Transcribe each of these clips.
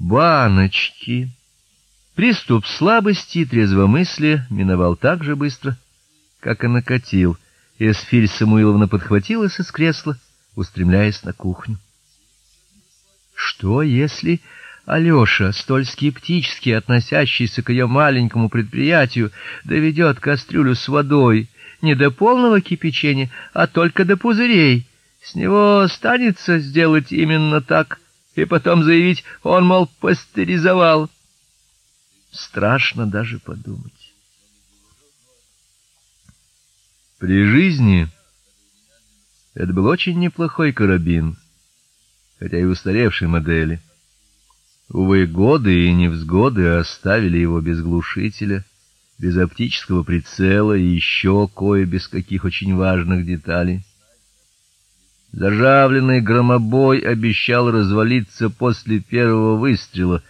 баночки. Приступ слабости и трезвомыслия миновал так же быстро, как и накатил. Эсфирь Самуиловна подхватилась из кресла, устремляясь на кухню. Что если Алёша, столь скептически относящийся к ее маленькому предприятию, доведет кастрюлю с водой не до полного кипячения, а только до пузырей? С него останется сделать именно так и потом заявить: "Он мол пастеризовал". Страшно даже подумать. При жизни это был очень неплохой карабин, хотя и устаревшей модели. Увы, годы и невзгоды оставили его без глушителя, без оптического прицела и еще кое без каких очень важных деталей. Заржавленный громобой обещал развалиться после первого выстрела,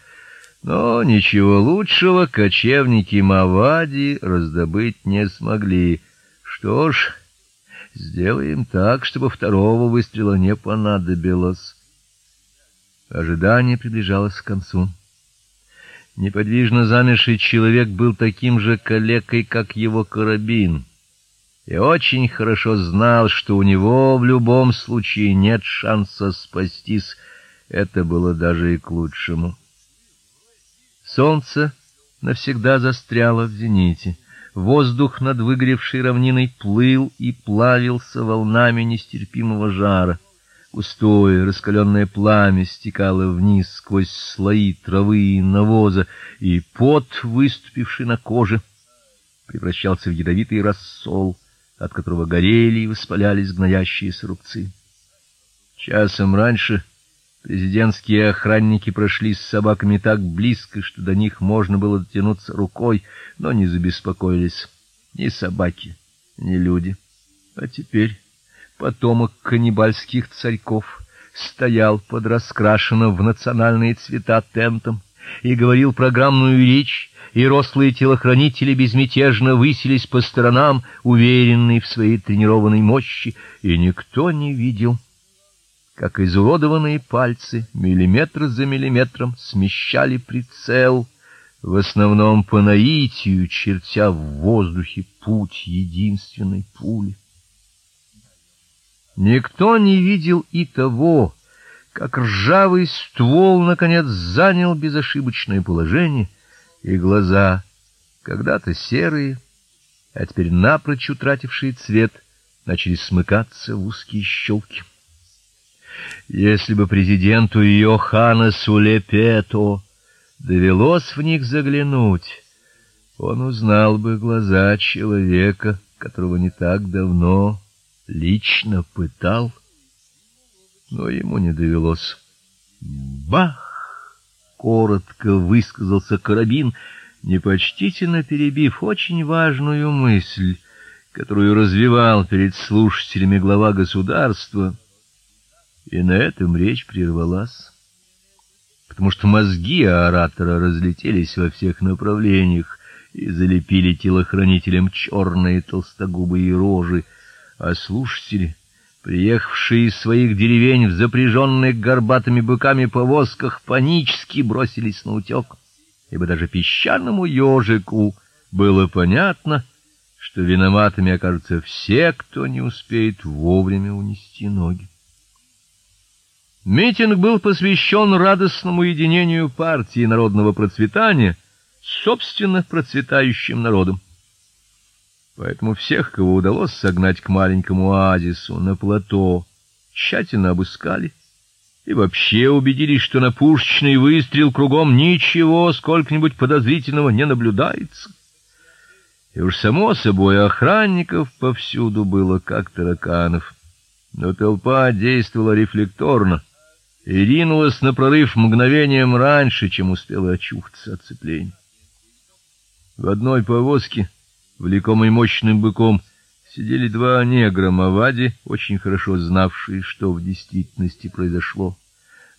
но ничего лучшего кочевники Мавади раздобыть не смогли. Что ж, сделаем так, чтобы второго выстрела не понадобилось. Ожидание приближалось к концу. Неподвижно замерший человек был таким же калекой, как его карабин, и очень хорошо знал, что у него в любом случае нет шанса спастись. Это было даже и к лучшему. Солнце навсегда застряло в зените. Воздух над выгоревшей равниной плыл и плавился волнами нестерпимого жара. Густое раскаленное пламя стекало вниз сквозь слои травы и навоза, и пот, выступивший на коже, превращался в ядовитый рассол, от которого горели и воспалялись гноящиеся рубцы. Часом раньше президентские охранники прошли с собаками так близко, что до них можно было дотянуться рукой, но не забеспокоились ни собаки, ни люди. А теперь потомок каннибальских царьков, стоял под раскрашенным в национальные цвета тентом и говорил программную речь, и рослые телохранители безмятежно высились по сторонам, уверенные в своей тренированной мощи, и никто не видел, как изуродованные пальцы миллиметр за миллиметром смещали прицел, в основном по наитию, чертя в воздухе путь единственной пули. Никто не видел и того, как ржавый ствол наконец занял безошибочное положение, и глаза, когда-то серые, а теперь напрочь утратившие цвет, начали смыкаться в узкие щелки. Если бы президенту Йоханнесу Лепето довелось в них заглянуть, он узнал бы глаза человека, которого не так давно лично пытал, но ему не довелось. Бах! Коротко высказался карабин, непочтительно перебив очень важную мысль, которую развивал перед слушателями глава государства. И на этом речь прервалась, потому что мозги оратора разлетелись во всех направлениях и залепили телохранителям черные толстогубые рожи а слушатели, приехавшие из своих деревень в запряженных горбатыми быками повозках, панически бросились на утек, ибо даже песчаному ежику было понятно, что виноватыми окажутся все, кто не успеет вовремя унести ноги. Митинг был посвящен радостному единению партии народного процветания с собственно процветающим народом. Поэтому всех, кого удалось согнать к маленькому оазису на плато, тщательно обыскали и вообще убедились, что на пушечный выстрел кругом ничего сколько-нибудь подозрительного не наблюдается. И уж само собой охранников повсюду было как тараканов. Но толпа действовала рефлекторно и ринулась на прорыв мгновением раньше, чем успела очухаться от цепления. В одной повозке влекомый мощным быком, сидели два негра Мавади, очень хорошо знавшие, что в действительности произошло.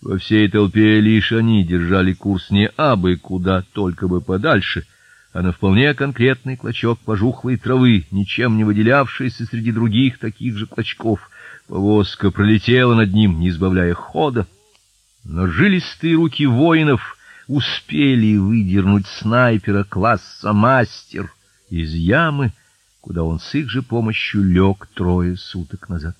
Во всей толпе лишь они держали курс не абы куда, только бы подальше, а на вполне конкретный клочок пожухлой травы, ничем не выделявшийся среди других таких же клочков. Повозка пролетела над ним, не избавляя хода, но жилистые руки воинов успели выдернуть снайпера класса мастер из ямы, куда он с их же помощью лег трое суток назад.